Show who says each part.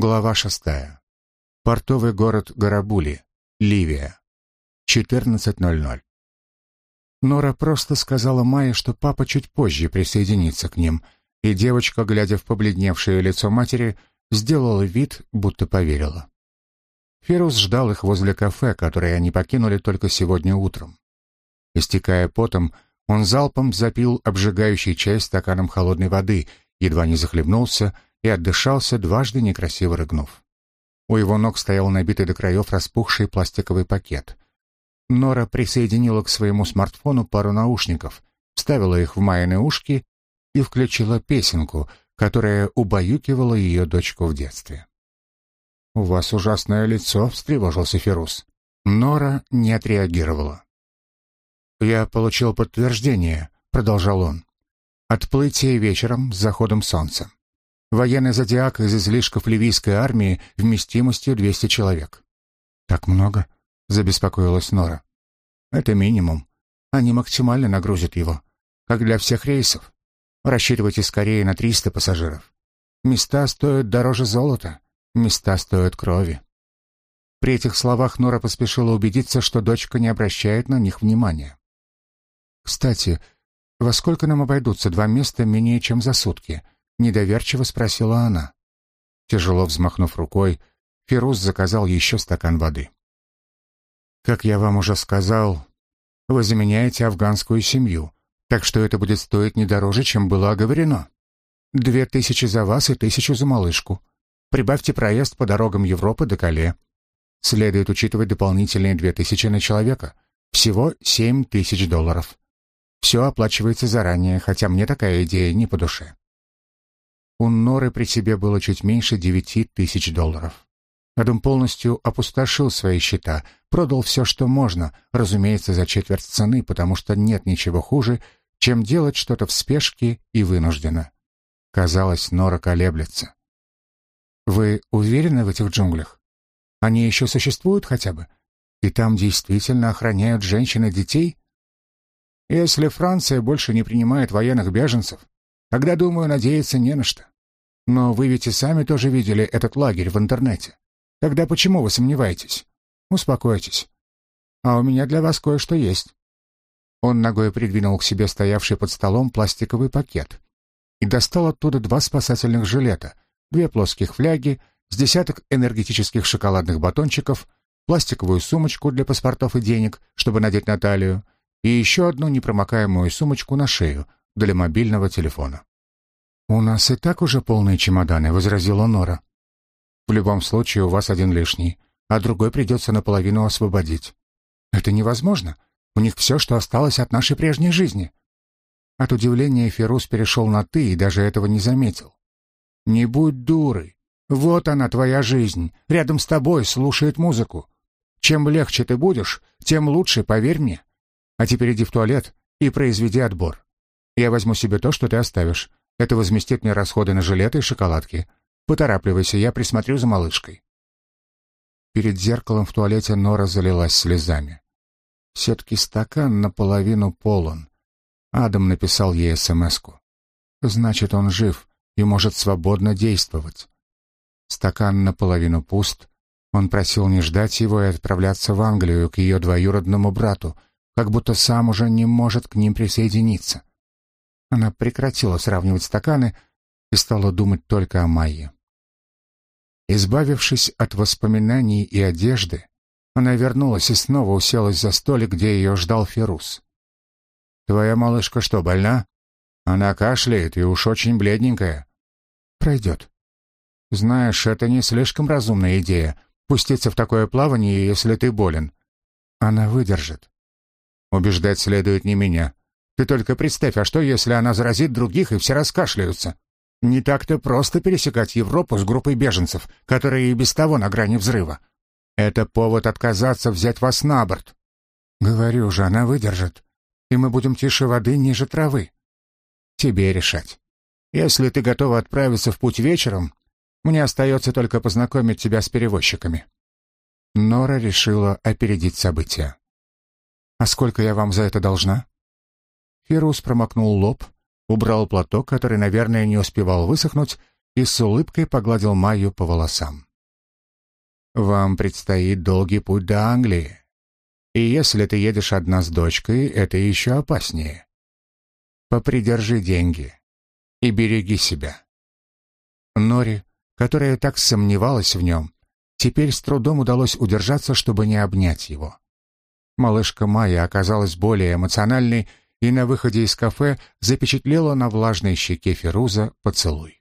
Speaker 1: Глава шестая. Портовый город Гарабули, Ливия. 14.00. Нора просто сказала Майе, что папа чуть позже присоединится к ним, и девочка, глядя в побледневшее лицо матери, сделала вид, будто поверила. Ферус ждал их возле кафе, которое они покинули только сегодня утром. Истекая потом, он залпом запил обжигающий чай стаканом холодной воды, едва не захлебнулся и отдышался, дважды некрасиво рыгнув. У его ног стоял набитый до краев распухший пластиковый пакет. Нора присоединила к своему смартфону пару наушников, вставила их в Майины ушки и включила песенку, которая убаюкивала ее дочку в детстве. «У вас ужасное лицо», — встревожился Ферус. Нора не отреагировала. «Я получил подтверждение», — продолжал он. «Отплытие вечером с заходом солнца. Военный зодиак из излишков ливийской армии вместимостью 200 человек. Так много? забеспокоилась Нора. Это минимум. Они максимально нагрузят его, как для всех рейсов. Рассчитывайте скорее на 300 пассажиров. Места стоят дороже золота, места стоят крови. При этих словах Нора поспешила убедиться, что дочка не обращает на них внимания. Кстати, во сколько нам обойдутся два места менее чем за сутки? Недоверчиво спросила она. Тяжело взмахнув рукой, Фирус заказал еще стакан воды. «Как я вам уже сказал, вы заменяете афганскую семью, так что это будет стоить не дороже, чем было оговорено. Две тысячи за вас и тысячу за малышку. Прибавьте проезд по дорогам Европы до Кале. Следует учитывать дополнительные две тысячи на человека. Всего семь тысяч долларов. Все оплачивается заранее, хотя мне такая идея не по душе. У Норы при себе было чуть меньше девяти тысяч долларов. Адам полностью опустошил свои счета, продал все, что можно, разумеется, за четверть цены, потому что нет ничего хуже, чем делать что-то в спешке и вынужденно. Казалось, Нора колеблется. «Вы уверены в этих джунглях? Они еще существуют хотя бы? И там действительно охраняют женщин и детей?» «Если Франция больше не принимает военных беженцев, Тогда, думаю, надеяться не на что. Но вы ведь и сами тоже видели этот лагерь в интернете. Тогда почему вы сомневаетесь? Успокойтесь. А у меня для вас кое-что есть. Он ногой придвинул к себе стоявший под столом пластиковый пакет и достал оттуда два спасательных жилета, две плоских фляги, с десяток энергетических шоколадных батончиков, пластиковую сумочку для паспортов и денег, чтобы надеть на талию, и еще одну непромокаемую сумочку на шею, для мобильного телефона. «У нас и так уже полные чемоданы», — возразила Нора. «В любом случае у вас один лишний, а другой придется наполовину освободить. Это невозможно. У них все, что осталось от нашей прежней жизни». От удивления Ферус перешел на «ты» и даже этого не заметил. «Не будь дурой. Вот она, твоя жизнь. Рядом с тобой слушает музыку. Чем легче ты будешь, тем лучше, поверь мне. А теперь иди в туалет и произведи отбор. Я возьму себе то, что ты оставишь. Это возместит мне расходы на жилеты и шоколадки. Поторапливайся, я присмотрю за малышкой». Перед зеркалом в туалете Нора залилась слезами. Все-таки стакан наполовину полон. Адам написал ей СМС-ку. Значит, он жив и может свободно действовать. Стакан наполовину пуст. Он просил не ждать его и отправляться в Англию к ее двоюродному брату, как будто сам уже не может к ним присоединиться. Она прекратила сравнивать стаканы и стала думать только о Майе. Избавившись от воспоминаний и одежды, она вернулась и снова уселась за столик, где ее ждал Ферус. «Твоя малышка что, больна? Она кашляет и уж очень бледненькая». «Пройдет». «Знаешь, это не слишком разумная идея — пуститься в такое плавание, если ты болен. Она выдержит». «Убеждать следует не меня. Ты только представь, а что, если она заразит других, и все раскашляются? Не так-то просто пересекать Европу с группой беженцев, которые и без того на грани взрыва. Это повод отказаться взять вас на борт. Говорю же, она выдержит, и мы будем тише воды ниже травы. Тебе решать. Если ты готова отправиться в путь вечером, мне остается только познакомить тебя с перевозчиками». Нора решила опередить события. «А сколько я вам за это должна?» Фирус промокнул лоб, убрал платок, который, наверное, не успевал высохнуть, и с улыбкой погладил Майю по волосам. «Вам предстоит долгий путь до Англии. И если ты едешь одна с дочкой, это еще опаснее. Попридержи деньги и береги себя». Нори, которая так сомневалась в нем, теперь с трудом удалось удержаться, чтобы не обнять его. Малышка Майя оказалась более эмоциональной и на выходе из кафе запечатлела на влажной щеке Феруза поцелуй.